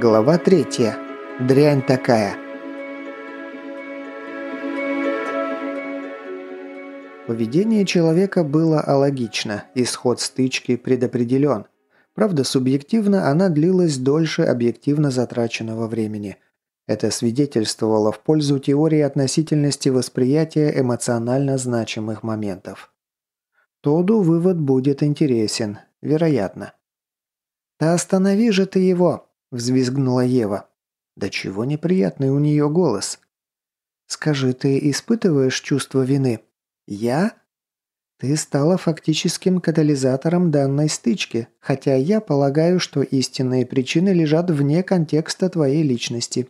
Глава третья. Дрянь такая. Поведение человека было алогично, исход стычки предопределен. Правда, субъективно она длилась дольше объективно затраченного времени. Это свидетельствовало в пользу теории относительности восприятия эмоционально значимых моментов. Тоду вывод будет интересен, вероятно. «Да останови же ты его!» – взвизгнула Ева. «Да чего неприятный у нее голос!» «Скажи, ты испытываешь чувство вины?» «Я?» «Ты стала фактическим катализатором данной стычки, хотя я полагаю, что истинные причины лежат вне контекста твоей личности».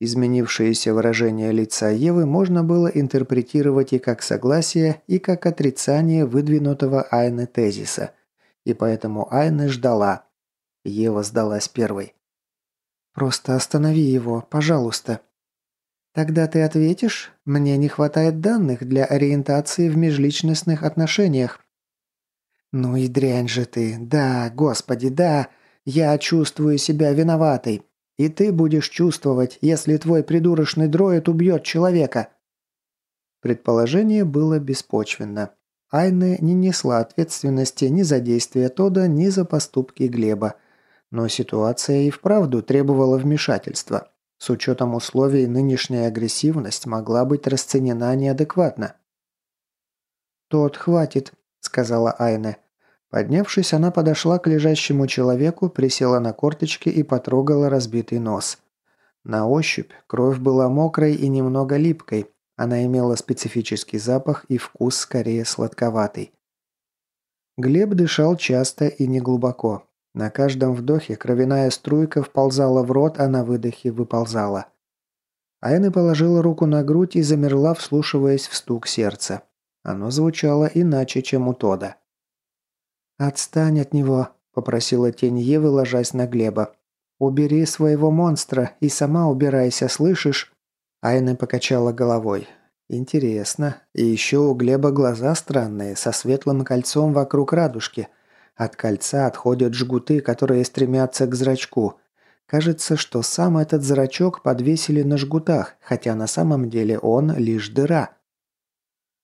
Изменившееся выражение лица Евы можно было интерпретировать и как согласие, и как отрицание выдвинутого Айны тезиса. И поэтому Айна ждала – Ева сдалась первой. «Просто останови его, пожалуйста». «Тогда ты ответишь? Мне не хватает данных для ориентации в межличностных отношениях». «Ну и дрянь же ты. Да, господи, да. Я чувствую себя виноватой. И ты будешь чувствовать, если твой придурочный дроид убьет человека». Предположение было беспочвенно. Айне не несла ответственности ни за действия Тода, ни за поступки Глеба. Но ситуация и вправду требовала вмешательства. С учетом условий нынешняя агрессивность могла быть расценена неадекватно. «Тот хватит», — сказала Айне. Поднявшись, она подошла к лежащему человеку, присела на корточки и потрогала разбитый нос. На ощупь кровь была мокрой и немного липкой. Она имела специфический запах и вкус скорее сладковатый. Глеб дышал часто и неглубоко. На каждом вдохе кровяная струйка вползала в рот, а на выдохе выползала. Айна положила руку на грудь и замерла, вслушиваясь в стук сердца. Оно звучало иначе, чем у Тода. «Отстань от него», – попросила тень Евы, ложась на Глеба. «Убери своего монстра и сама убирайся, слышишь?» Айна покачала головой. «Интересно. И еще у Глеба глаза странные, со светлым кольцом вокруг радужки – от кольца отходят жгуты, которые стремятся к зрачку. Кажется, что сам этот зрачок подвесили на жгутах, хотя на самом деле он лишь дыра.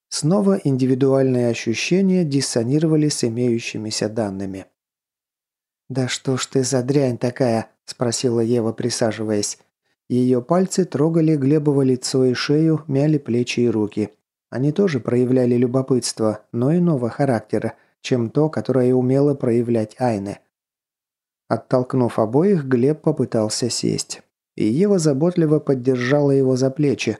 Снова индивидуальные ощущения диссонировали с имеющимися данными. «Да что ж ты за дрянь такая?» – спросила Ева, присаживаясь. Ее пальцы трогали Глебово лицо и шею, мяли плечи и руки. Они тоже проявляли любопытство, но иного характера – чем то, которое умело проявлять Айне. Оттолкнув обоих, Глеб попытался сесть. И Ева заботливо поддержала его за плечи.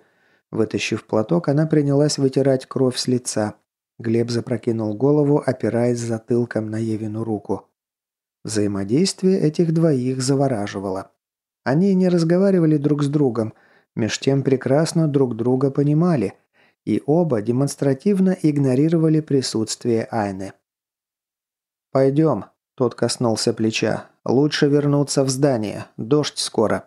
Вытащив платок, она принялась вытирать кровь с лица. Глеб запрокинул голову, опираясь затылком на Евину руку. Взаимодействие этих двоих завораживало. Они не разговаривали друг с другом, меж тем прекрасно друг друга понимали, и оба демонстративно игнорировали присутствие Айны. «Пойдем», – тот коснулся плеча. «Лучше вернуться в здание. Дождь скоро».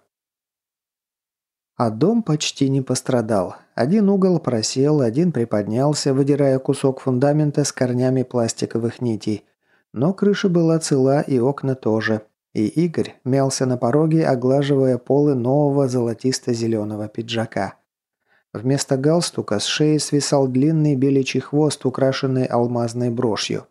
А дом почти не пострадал. Один угол просел, один приподнялся, выдирая кусок фундамента с корнями пластиковых нитей. Но крыша была цела и окна тоже. И Игорь мялся на пороге, оглаживая полы нового золотисто-зеленого пиджака. Вместо галстука с шеи свисал длинный беличий хвост, украшенный алмазной брошью.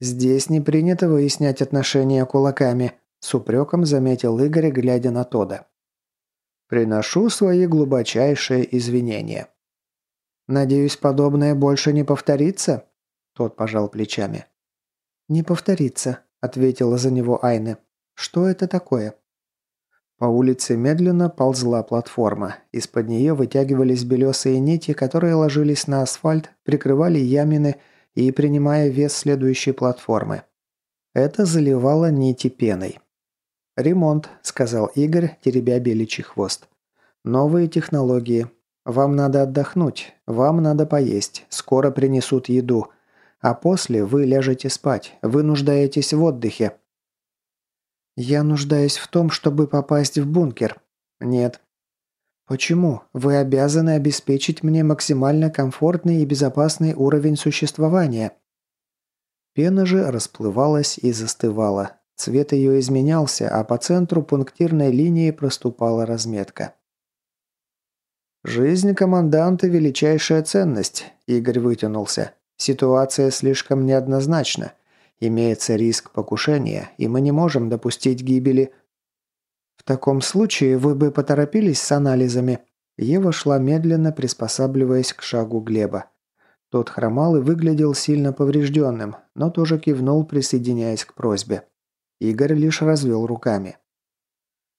«Здесь не принято выяснять отношения кулаками», – с упреком заметил Игорь, глядя на Тода. «Приношу свои глубочайшие извинения». «Надеюсь, подобное больше не повторится?» Тот пожал плечами. «Не повторится», – ответила за него Айне. «Что это такое?» По улице медленно ползла платформа. Из-под нее вытягивались белесые нити, которые ложились на асфальт, прикрывали ямины и принимая вес следующей платформы. Это заливало нити пеной. «Ремонт», – сказал Игорь, теребя беличий хвост. «Новые технологии. Вам надо отдохнуть, вам надо поесть, скоро принесут еду. А после вы ляжете спать, вы нуждаетесь в отдыхе». «Я нуждаюсь в том, чтобы попасть в бункер». «Нет, «Почему? Вы обязаны обеспечить мне максимально комфортный и безопасный уровень существования». Пена же расплывалась и застывала. Цвет ее изменялся, а по центру пунктирной линии проступала разметка. «Жизнь команданта – величайшая ценность», – Игорь вытянулся. «Ситуация слишком неоднозначна. Имеется риск покушения, и мы не можем допустить гибели...» «В таком случае вы бы поторопились с анализами». Ева шла медленно, приспосабливаясь к шагу Глеба. Тот хромал и выглядел сильно поврежденным, но тоже кивнул, присоединяясь к просьбе. Игорь лишь развел руками.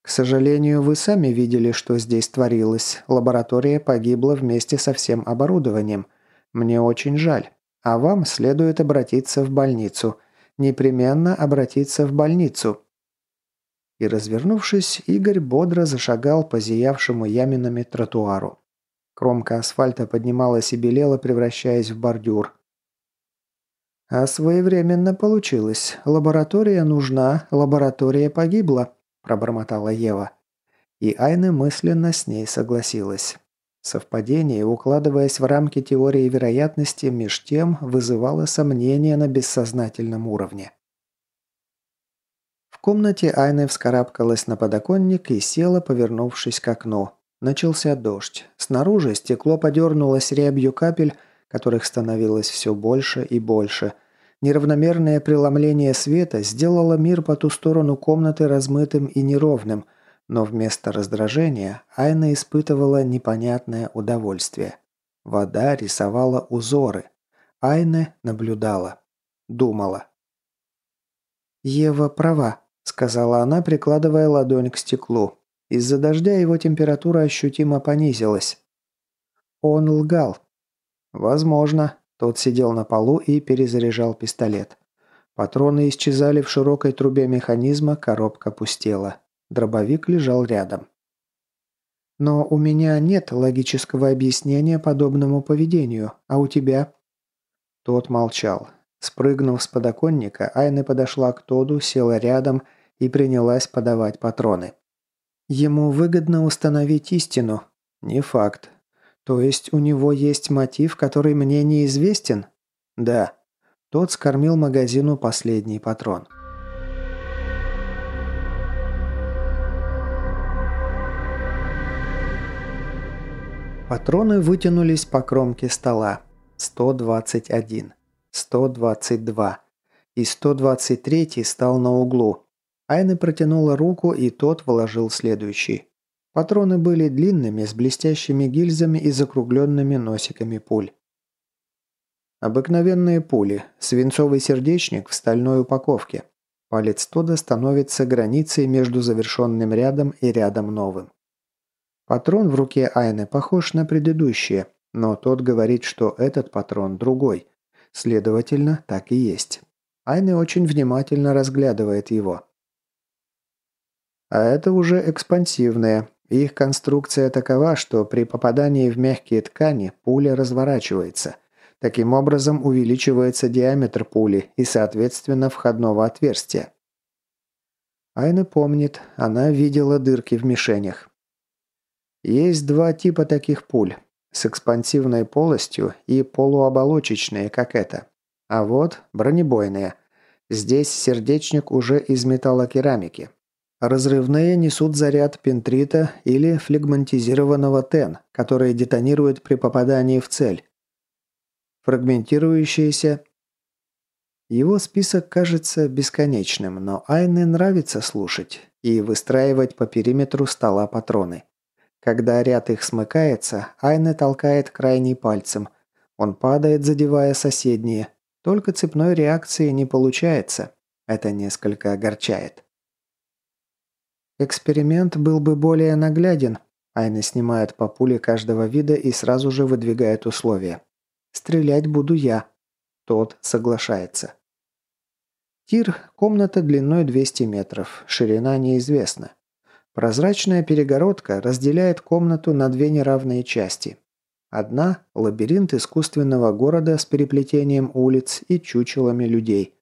«К сожалению, вы сами видели, что здесь творилось. Лаборатория погибла вместе со всем оборудованием. Мне очень жаль. А вам следует обратиться в больницу. Непременно обратиться в больницу». И развернувшись, Игорь бодро зашагал по зиявшему яминами тротуару. Кромка асфальта поднималась и белела, превращаясь в бордюр. А своевременно получилось. Лаборатория нужна, лаборатория погибла, пробормотала Ева. И Айна мысленно с ней согласилась. Совпадение, укладываясь в рамки теории вероятности, меж тем вызывало сомнения на бессознательном уровне. В комнате Айна вскарабкалась на подоконник и села, повернувшись к окну. Начался дождь. Снаружи стекло подернулось рябью капель, которых становилось все больше и больше. Неравномерное преломление света сделало мир по ту сторону комнаты размытым и неровным, но вместо раздражения Айна испытывала непонятное удовольствие. Вода рисовала узоры. Айна наблюдала. Думала. «Ева права», — сказала она, прикладывая ладонь к стеклу. Из-за дождя его температура ощутимо понизилась. Он лгал, «Возможно». Тот сидел на полу и перезаряжал пистолет. Патроны исчезали в широкой трубе механизма, коробка пустела. Дробовик лежал рядом. «Но у меня нет логического объяснения подобному поведению, а у тебя?» Тот молчал. Спрыгнув с подоконника, Айна подошла к Тоду, села рядом и принялась подавать патроны. «Ему выгодно установить истину?» «Не факт. «То есть у него есть мотив, который мне неизвестен?» «Да». Тот скормил магазину последний патрон. Патроны вытянулись по кромке стола. 121, 122 и 123 стал на углу. Айна протянула руку, и тот вложил следующий. Патроны были длинными, с блестящими гильзами и закругленными носиками пуль. Обыкновенные пули, свинцовый сердечник в стальной упаковке. Палец Тода становится границей между завершенным рядом и рядом новым. Патрон в руке Айны похож на предыдущие, но тот говорит, что этот патрон другой. Следовательно, так и есть. Айна очень внимательно разглядывает его. А это уже экспансивные, их конструкция такова, что при попадании в мягкие ткани пуля разворачивается. Таким образом увеличивается диаметр пули и, соответственно, входного отверстия. Айна помнит, она видела дырки в мишенях. Есть два типа таких пуль. С экспансивной полостью и полуоболочечные, как это. А вот бронебойные. Здесь сердечник уже из металлокерамики. Разрывные несут заряд пентрита или флегматизированного ТЕН, который детонирует при попадании в цель. Фрагментирующиеся... Его список кажется бесконечным, но Айне нравится слушать и выстраивать по периметру стола патроны. Когда ряд их смыкается, Айне толкает крайний пальцем. Он падает, задевая соседние. Только цепной реакции не получается. Это несколько огорчает. Эксперимент был бы более нагляден. Айна снимает по пуле каждого вида и сразу же выдвигает условия. «Стрелять буду я». Тот соглашается. Тир – комната длиной 200 метров, ширина неизвестна. Прозрачная перегородка разделяет комнату на две неравные части. Одна – лабиринт искусственного города с переплетением улиц и чучелами людей.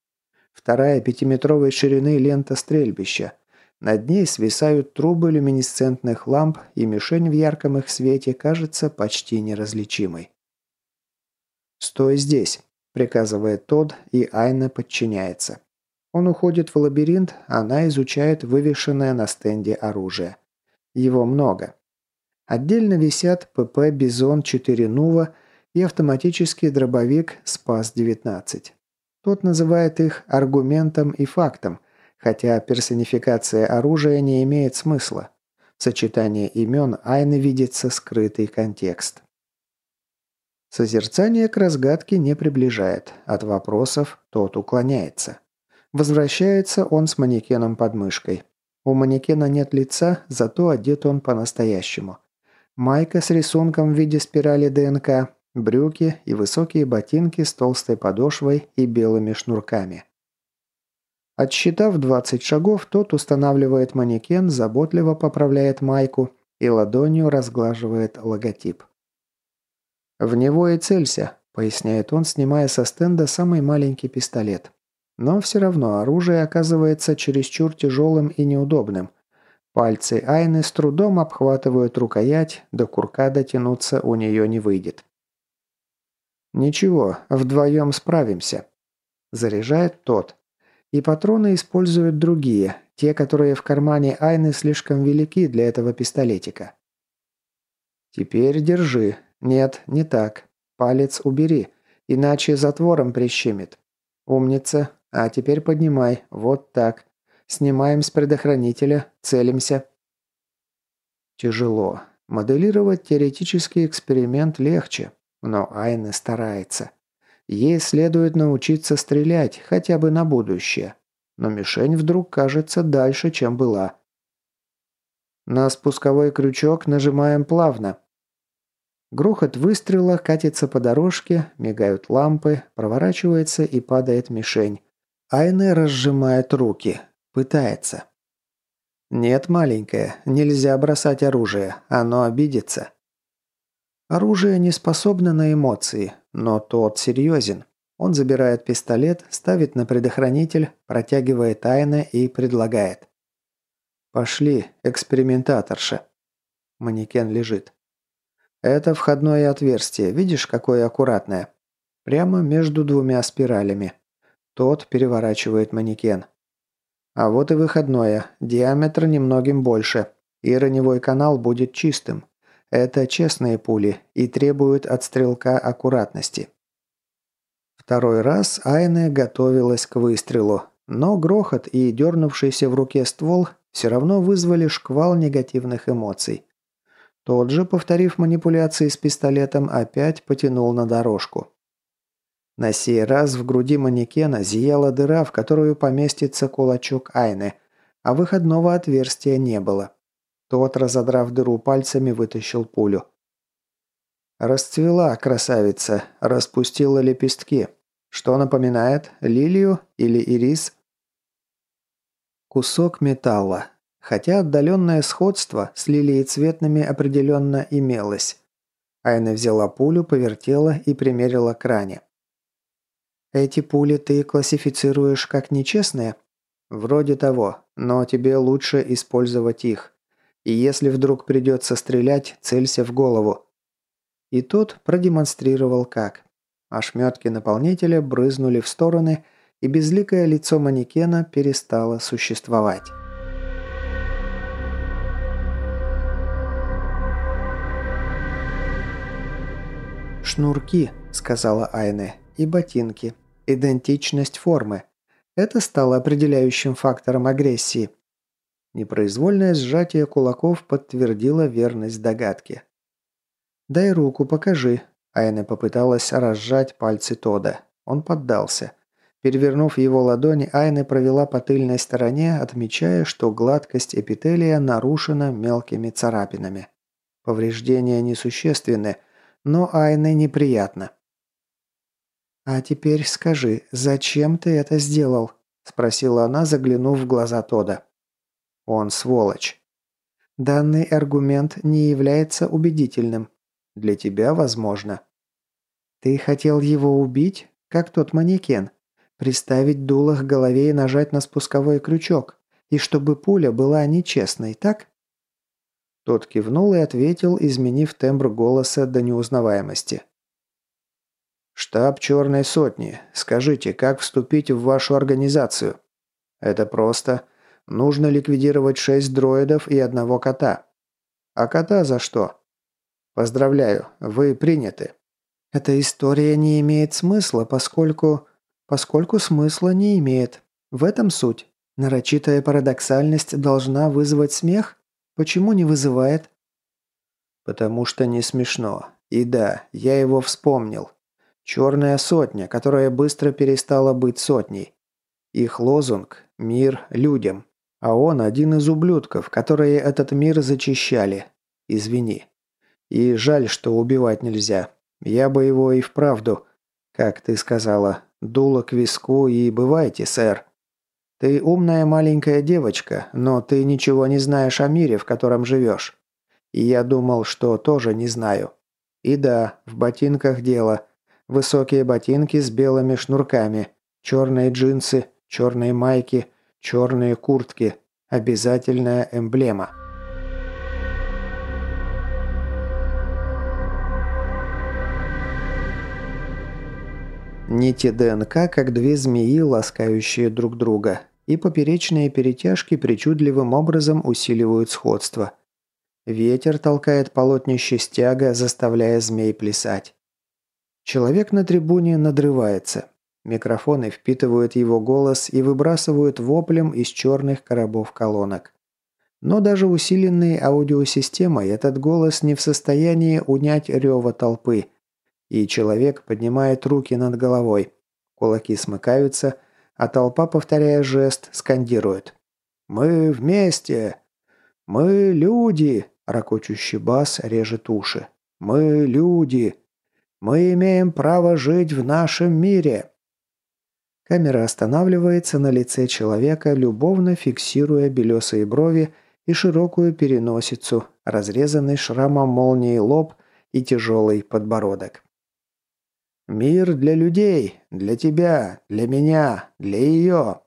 Вторая – пятиметровой ширины лента стрельбища – над ней свисают трубы люминесцентных ламп, и мишень в ярком их свете кажется почти неразличимой. «Стой здесь», – приказывает Тодд, и Айна подчиняется. Он уходит в лабиринт, она изучает вывешенное на стенде оружие. Его много. Отдельно висят ПП «Бизон-4 Нува» и автоматический дробовик «Спас-19». Тот называет их аргументом и фактом, хотя персонификация оружия не имеет смысла. В сочетании имен Айны видится скрытый контекст. Созерцание к разгадке не приближает, от вопросов тот уклоняется. Возвращается он с манекеном под мышкой. У манекена нет лица, зато одет он по-настоящему. Майка с рисунком в виде спирали ДНК, брюки и высокие ботинки с толстой подошвой и белыми шнурками. Отсчитав 20 шагов, тот устанавливает манекен, заботливо поправляет майку и ладонью разглаживает логотип. «В него и целься», – поясняет он, снимая со стенда самый маленький пистолет. Но все равно оружие оказывается чересчур тяжелым и неудобным. Пальцы Айны с трудом обхватывают рукоять, до курка дотянуться у нее не выйдет. «Ничего, вдвоем справимся», – заряжает тот. И патроны используют другие, те, которые в кармане Айны слишком велики для этого пистолетика. «Теперь держи», «Нет, не так. Палец убери, иначе затвором прищемит. Умница. А теперь поднимай. Вот так. Снимаем с предохранителя. Целимся». Тяжело. Моделировать теоретический эксперимент легче, но Айна старается. Ей следует научиться стрелять, хотя бы на будущее. Но мишень вдруг кажется дальше, чем была. На спусковой крючок нажимаем плавно. Грохот выстрела катится по дорожке, мигают лампы, проворачивается и падает мишень. Айне разжимает руки. Пытается. «Нет, маленькая, нельзя бросать оружие, оно обидится». Оружие не способно на эмоции, но тот серьезен. Он забирает пистолет, ставит на предохранитель, протягивает Айне и предлагает. «Пошли, экспериментаторша». Манекен лежит. Это входное отверстие, видишь, какое аккуратное? Прямо между двумя спиралями. Тот переворачивает манекен. А вот и выходное, диаметр немногим больше, и раневой канал будет чистым. Это честные пули и требуют от стрелка аккуратности. Второй раз Айне готовилась к выстрелу, но грохот и дернувшийся в руке ствол все равно вызвали шквал негативных эмоций. Тот же, повторив манипуляции с пистолетом, опять потянул на дорожку. На сей раз в груди манекена зияла дыра, в которую поместится кулачок Айны, а выходного отверстия не было. Тот, разодрав дыру пальцами, вытащил пулю. Расцвела красавица, распустила лепестки. Что напоминает, лилию или ирис? Кусок металла, Хотя отдаленное сходство с лилиецветными определенно имелось. Айна взяла пулю, повертела и примерила к ране. «Эти пули ты классифицируешь как нечестные?» «Вроде того, но тебе лучше использовать их. И если вдруг придется стрелять, целься в голову». И тот продемонстрировал как. Ошметки наполнителя брызнули в стороны, и безликое лицо манекена перестало существовать. «Шнурки», – сказала Айне, – «и ботинки. Идентичность формы. Это стало определяющим фактором агрессии». Непроизвольное сжатие кулаков подтвердило верность догадки. «Дай руку, покажи». Айне попыталась разжать пальцы Тода. Он поддался. Перевернув его ладони, Айне провела по тыльной стороне, отмечая, что гладкость эпителия нарушена мелкими царапинами. Повреждения несущественны, но Айне неприятно. «А теперь скажи, зачем ты это сделал?» – спросила она, заглянув в глаза Тода. «Он сволочь». «Данный аргумент не является убедительным. Для тебя, возможно». «Ты хотел его убить, как тот манекен? Приставить дуло к голове и нажать на спусковой крючок, и чтобы пуля была нечестной, так?» Тот кивнул и ответил, изменив тембр голоса до неузнаваемости. «Штаб Черной Сотни. Скажите, как вступить в вашу организацию?» Это просто. Нужно ликвидировать шесть дроидов и одного кота. А кота за что? Поздравляю, вы приняты. Эта история не имеет смысла, поскольку... Поскольку смысла не имеет. В этом суть. Нарочитая парадоксальность должна вызвать смех? Почему не вызывает? Потому что не смешно. И да, я его вспомнил. Черная сотня, которая быстро перестала быть сотней. Их лозунг – «Мир людям». А он один из ублюдков, которые этот мир зачищали. Извини. И жаль, что убивать нельзя. Я бы его и вправду, как ты сказала, дуло к виску и бывайте, сэр. Ты умная маленькая девочка, но ты ничего не знаешь о мире, в котором живешь. И я думал, что тоже не знаю. И да, в ботинках дело. Высокие ботинки с белыми шнурками, черные джинсы, черные майки, черные куртки. Обязательная эмблема. Нити ДНК, как две змеи, ласкающие друг друга, и поперечные перетяжки причудливым образом усиливают сходство. Ветер толкает полотнище стяга, заставляя змей плясать. Человек на трибуне надрывается. Микрофоны впитывают его голос и выбрасывают воплем из черных коробов колонок. Но даже усиленной аудиосистемой этот голос не в состоянии унять рева толпы – и человек поднимает руки над головой. Кулаки смыкаются, а толпа, повторяя жест, скандирует. «Мы вместе! Мы люди!» Рокочущий бас режет уши. «Мы люди! Мы имеем право жить в нашем мире!» Камера останавливается на лице человека, любовно фиксируя белесые брови и широкую переносицу, разрезанный шрамом молнии лоб и тяжелый подбородок. Мир для людей, для тебя, для меня, для ее.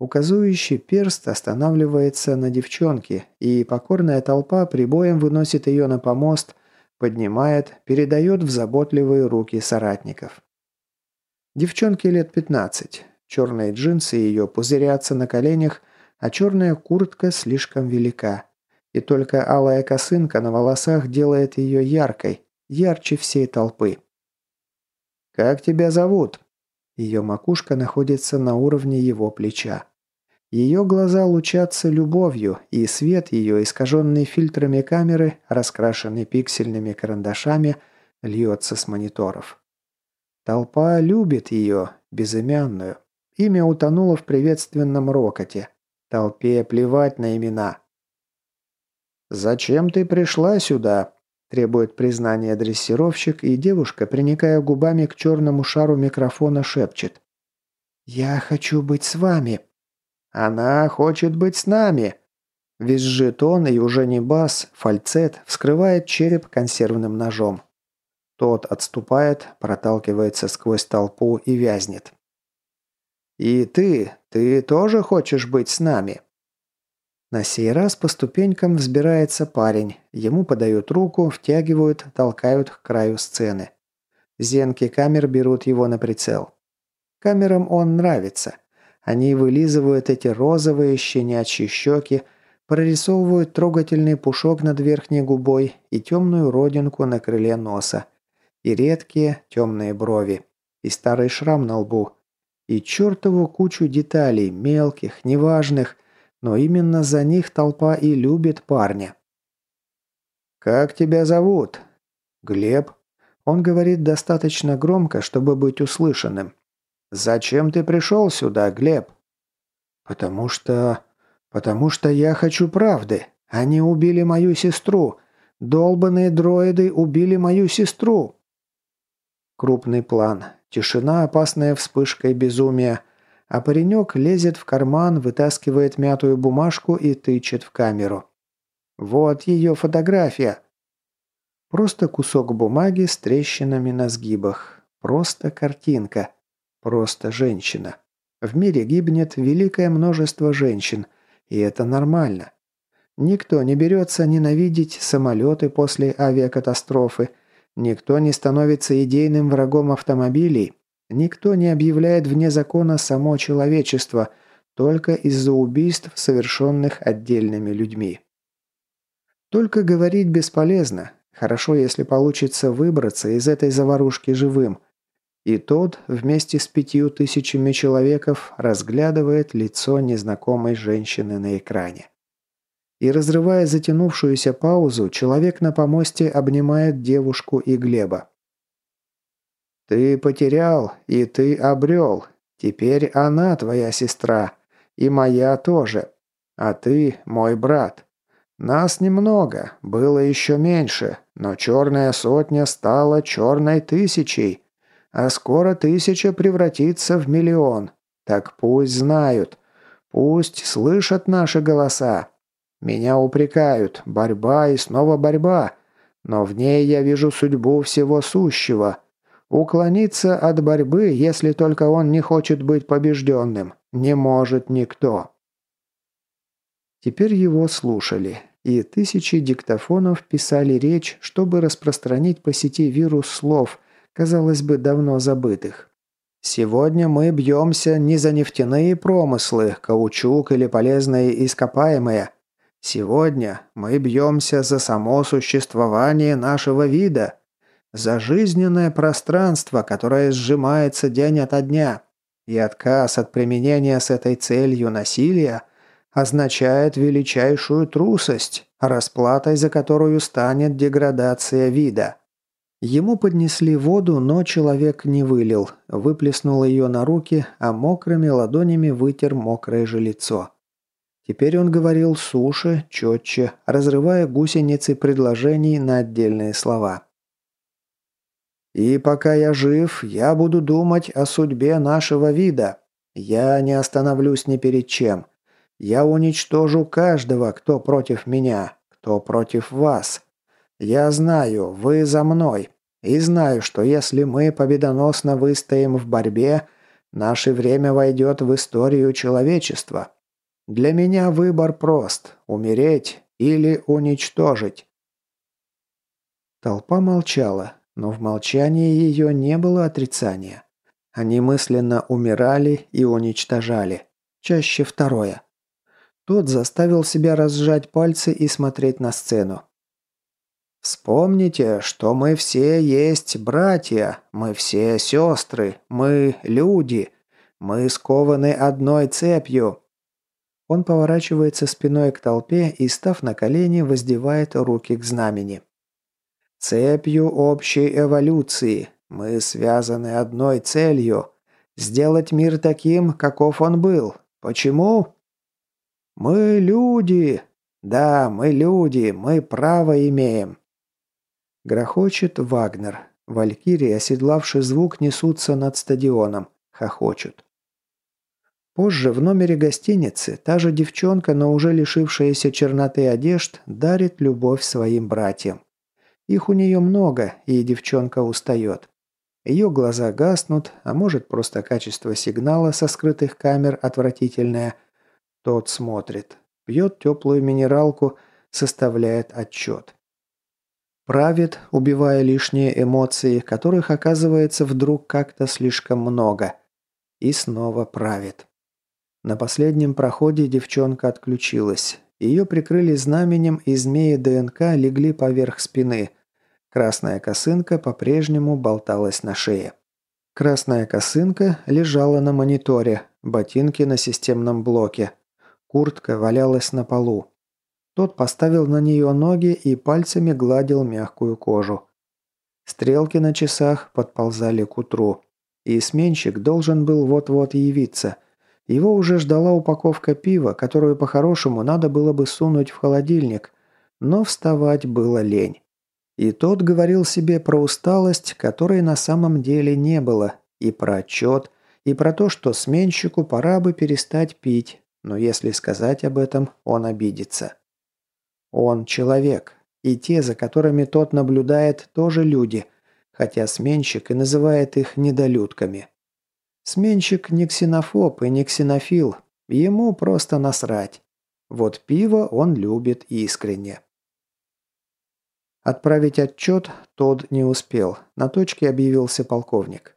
Указующий перст останавливается на девчонке, и покорная толпа прибоем выносит ее на помост, поднимает, передает в заботливые руки соратников. Девчонке лет 15. Черные джинсы ее пузырятся на коленях, а черная куртка слишком велика. И только алая косынка на волосах делает ее яркой, ярче всей толпы. «Как тебя зовут?» Ее макушка находится на уровне его плеча. Ее глаза лучатся любовью, и свет ее, искаженный фильтрами камеры, раскрашенный пиксельными карандашами, льется с мониторов. Толпа любит ее, безымянную. Имя утонуло в приветственном рокоте. Толпе плевать на имена. «Зачем ты пришла сюда?» Требует признания дрессировщик, и девушка, приникая губами к черному шару микрофона, шепчет. «Я хочу быть с вами». «Она хочет быть с нами». Визжит он, и уже не бас, фальцет, вскрывает череп консервным ножом. Тот отступает, проталкивается сквозь толпу и вязнет. «И ты, ты тоже хочешь быть с нами?» На сей раз по ступенькам взбирается парень. Ему подают руку, втягивают, толкают к краю сцены. Зенки камер берут его на прицел. Камерам он нравится. Они вылизывают эти розовые щенячьи щеки, прорисовывают трогательный пушок над верхней губой и темную родинку на крыле носа, и редкие темные брови, и старый шрам на лбу, и чертову кучу деталей, мелких, неважных, но именно за них толпа и любит парня. «Как тебя зовут?» «Глеб». Он говорит достаточно громко, чтобы быть услышанным. «Зачем ты пришел сюда, Глеб?» «Потому что... потому что я хочу правды. Они убили мою сестру. Долбанные дроиды убили мою сестру». Крупный план. Тишина, опасная вспышкой безумия – а паренек лезет в карман, вытаскивает мятую бумажку и тычет в камеру. Вот ее фотография. Просто кусок бумаги с трещинами на сгибах. Просто картинка. Просто женщина. В мире гибнет великое множество женщин, и это нормально. Никто не берется ненавидеть самолеты после авиакатастрофы, никто не становится идейным врагом автомобилей, Никто не объявляет вне закона само человечество, только из-за убийств, совершенных отдельными людьми. Только говорить бесполезно. Хорошо, если получится выбраться из этой заварушки живым. И тот вместе с пятью тысячами человеков разглядывает лицо незнакомой женщины на экране. И разрывая затянувшуюся паузу, человек на помосте обнимает девушку и Глеба. «Ты потерял, и ты обрел. Теперь она твоя сестра, и моя тоже. А ты мой брат. Нас немного, было еще меньше, но черная сотня стала черной тысячей, а скоро тысяча превратится в миллион. Так пусть знают, пусть слышат наши голоса. Меня упрекают, борьба и снова борьба, но в ней я вижу судьбу всего сущего. Уклониться от борьбы, если только он не хочет быть побежденным, не может никто. Теперь его слушали, и тысячи диктофонов писали речь, чтобы распространить по сети вирус слов, казалось бы, давно забытых. Сегодня мы бьемся не за нефтяные промыслы, каучук или полезные ископаемые. Сегодня мы бьемся за само существование нашего вида, за жизненное пространство, которое сжимается день ото дня. И отказ от применения с этой целью насилия – означает величайшую трусость, расплатой за которую станет деградация вида. Ему поднесли воду, но человек не вылил, выплеснул ее на руки, а мокрыми ладонями вытер мокрое же лицо. Теперь он говорил суше, четче, разрывая гусеницы предложений на отдельные слова. «И пока я жив, я буду думать о судьбе нашего вида. Я не остановлюсь ни перед чем. Я уничтожу каждого, кто против меня, кто против вас. Я знаю, вы за мной. И знаю, что если мы победоносно выстоим в борьбе, наше время войдет в историю человечества. Для меня выбор прост – умереть или уничтожить. Толпа молчала, но в молчании ее не было отрицания. Они мысленно умирали и уничтожали. Чаще второе. Тот заставил себя разжать пальцы и смотреть на сцену. «Вспомните, что мы все есть братья, мы все сестры, мы люди, мы скованы одной цепью». Он поворачивается спиной к толпе и, став на колени, воздевает руки к знамени. «Цепью общей эволюции. Мы связаны одной целью – сделать мир таким, каков он был. Почему? «Мы люди! Да, мы люди, мы право имеем!» Грохочет Вагнер. Валькирии, оседлавший звук, несутся над стадионом. Хохочут. Позже в номере гостиницы та же девчонка, но уже лишившаяся черноты одежд, дарит любовь своим братьям. Их у нее много, и девчонка устает. Ее глаза гаснут, а может просто качество сигнала со скрытых камер отвратительное, тот смотрит, пьет теплую минералку, составляет отчет. Правит, убивая лишние эмоции, которых оказывается вдруг как-то слишком много. И снова правит. На последнем проходе девчонка отключилась. Ее прикрыли знаменем, и змеи ДНК легли поверх спины. Красная косынка по-прежнему болталась на шее. Красная косынка лежала на мониторе, ботинки на системном блоке, Куртка валялась на полу. Тот поставил на нее ноги и пальцами гладил мягкую кожу. Стрелки на часах подползали к утру. И сменщик должен был вот-вот явиться. Его уже ждала упаковка пива, которую по-хорошему надо было бы сунуть в холодильник. Но вставать было лень. И тот говорил себе про усталость, которой на самом деле не было, и про отчет, и про то, что сменщику пора бы перестать пить, но если сказать об этом, он обидится. Он человек, и те, за которыми тот наблюдает, тоже люди, хотя сменщик и называет их недолюдками. Сменщик не ксенофоб и не ксенофил, ему просто насрать. Вот пиво он любит искренне. Отправить отчет тот не успел. На точке объявился полковник.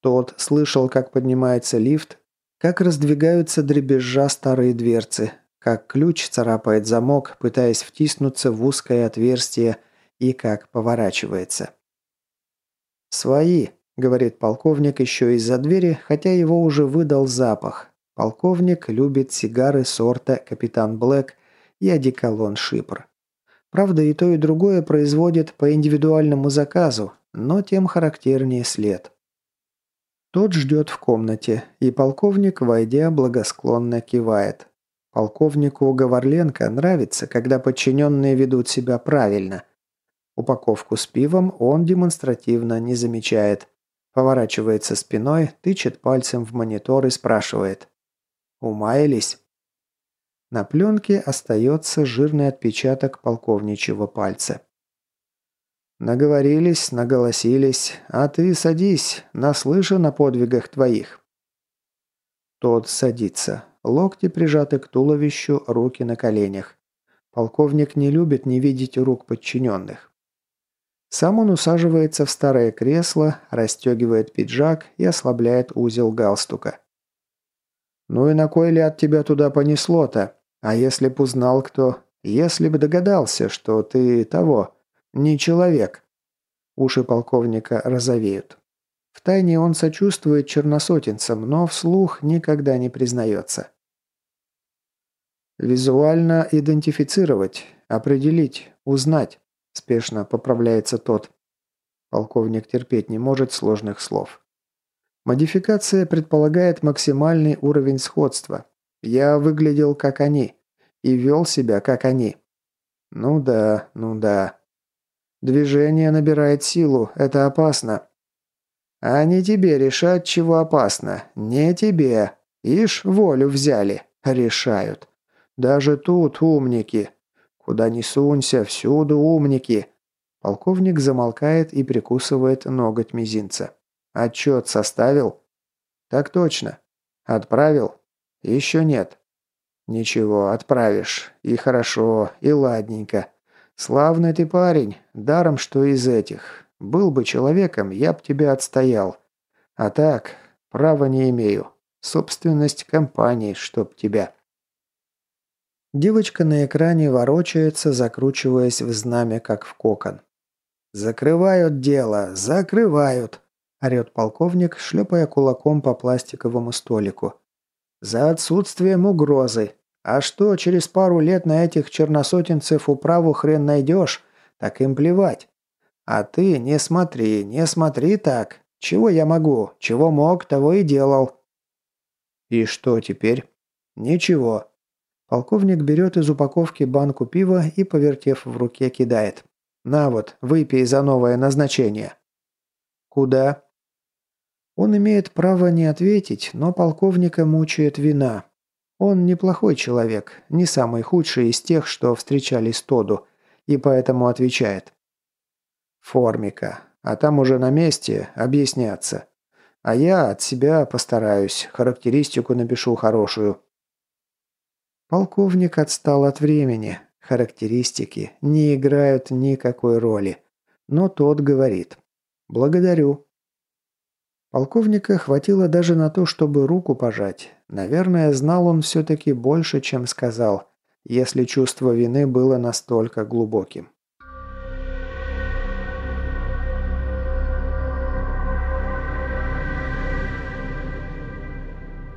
Тот слышал, как поднимается лифт, Как раздвигаются дребезжа старые дверцы, как ключ царапает замок, пытаясь втиснуться в узкое отверстие, и как поворачивается. «Свои», — говорит полковник еще из-за двери, хотя его уже выдал запах. Полковник любит сигары сорта «Капитан Блэк» и одеколон «Шипр». Правда, и то, и другое производят по индивидуальному заказу, но тем характернее след. Тот ждет в комнате, и полковник, войдя, благосклонно кивает. Полковнику Говорленко нравится, когда подчиненные ведут себя правильно. Упаковку с пивом он демонстративно не замечает. Поворачивается спиной, тычет пальцем в монитор и спрашивает. «Умаялись?» На пленке остается жирный отпечаток полковничьего пальца. «Наговорились, наголосились, а ты садись, наслышан о подвигах твоих». Тот садится. Локти прижаты к туловищу, руки на коленях. Полковник не любит не видеть рук подчиненных. Сам он усаживается в старое кресло, расстегивает пиджак и ослабляет узел галстука. «Ну и на кой ляд тебя туда понесло-то? А если б узнал кто? Если бы догадался, что ты того, не человек?» Уши полковника розовеют. Втайне он сочувствует черносотенцам, но вслух никогда не признается. «Визуально идентифицировать, определить, узнать», – спешно поправляется тот. Полковник терпеть не может сложных слов. Модификация предполагает максимальный уровень сходства. Я выглядел как они и вел себя как они. Ну да, ну да. Движение набирает силу, это опасно. А не тебе решать, чего опасно. Не тебе. Ишь, волю взяли. Решают. Даже тут умники. Куда ни сунься, всюду умники. Полковник замолкает и прикусывает ноготь мизинца. Отчет составил? Так точно. Отправил? Еще нет. Ничего, отправишь. И хорошо, и ладненько. Славный ты парень, даром что из этих. Был бы человеком, я б тебя отстоял. А так, права не имею. Собственность компании, чтоб тебя». Девочка на экране ворочается, закручиваясь в знамя, как в кокон. «Закрывают дело! Закрывают!» – орёт полковник, шлепая кулаком по пластиковому столику. «За отсутствием угрозы. А что, через пару лет на этих черносотенцев управу хрен найдешь? Так им плевать. А ты не смотри, не смотри так. Чего я могу? Чего мог, того и делал». «И что теперь?» «Ничего». Полковник берет из упаковки банку пива и, повертев в руке, кидает. «На вот, выпей за новое назначение». «Куда?» Он имеет право не ответить, но полковника мучает вина. Он неплохой человек, не самый худший из тех, что встречались Тоду, и поэтому отвечает. Формика. А там уже на месте объясняться. А я от себя постараюсь, характеристику напишу хорошую. Полковник отстал от времени. Характеристики не играют никакой роли. Но тот говорит. «Благодарю». Полковника хватило даже на то, чтобы руку пожать. Наверное, знал он все-таки больше, чем сказал, если чувство вины было настолько глубоким.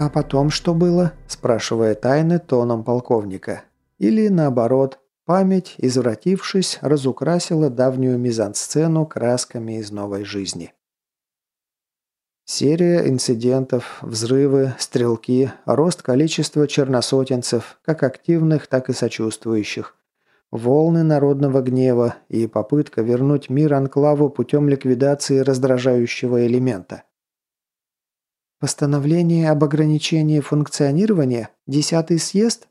«А потом что было?» – спрашивает Тайны тоном полковника. Или наоборот, память, извратившись, разукрасила давнюю мизансцену красками из новой жизни. Серия инцидентов, взрывы, стрелки, рост количества черносотенцев, как активных, так и сочувствующих, волны народного гнева и попытка вернуть мир Анклаву путем ликвидации раздражающего элемента – Постановление об ограничении функционирования? Десятый съезд?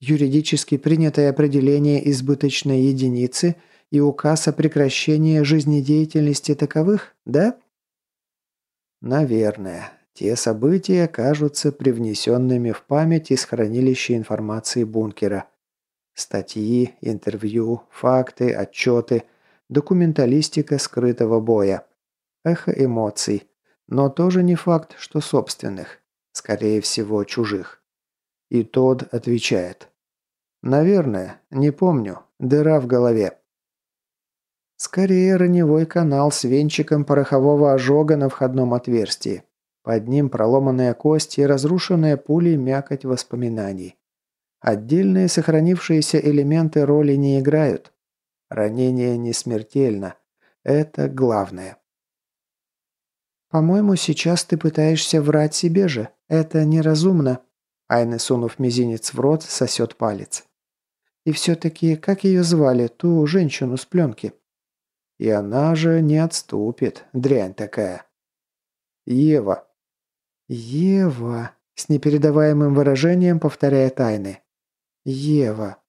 Юридически принятое определение избыточной единицы и указ о прекращении жизнедеятельности таковых, да? Наверное. Те события кажутся привнесенными в память из хранилища информации бункера. Статьи, интервью, факты, отчеты, документалистика скрытого боя. Эхо эмоций – но тоже не факт, что собственных. Скорее всего, чужих. И тот отвечает. Наверное, не помню. Дыра в голове. Скорее раневой канал с венчиком порохового ожога на входном отверстии. Под ним проломанная кость и разрушенная пулей мякоть воспоминаний. Отдельные сохранившиеся элементы роли не играют. Ранение не смертельно. Это главное. «По-моему, сейчас ты пытаешься врать себе же. Это неразумно». Айны, сунув мизинец в рот, сосет палец. «И все-таки, как ее звали, ту женщину с пленки?» «И она же не отступит, дрянь такая». «Ева». «Ева», — с непередаваемым выражением повторяет Айны. «Ева.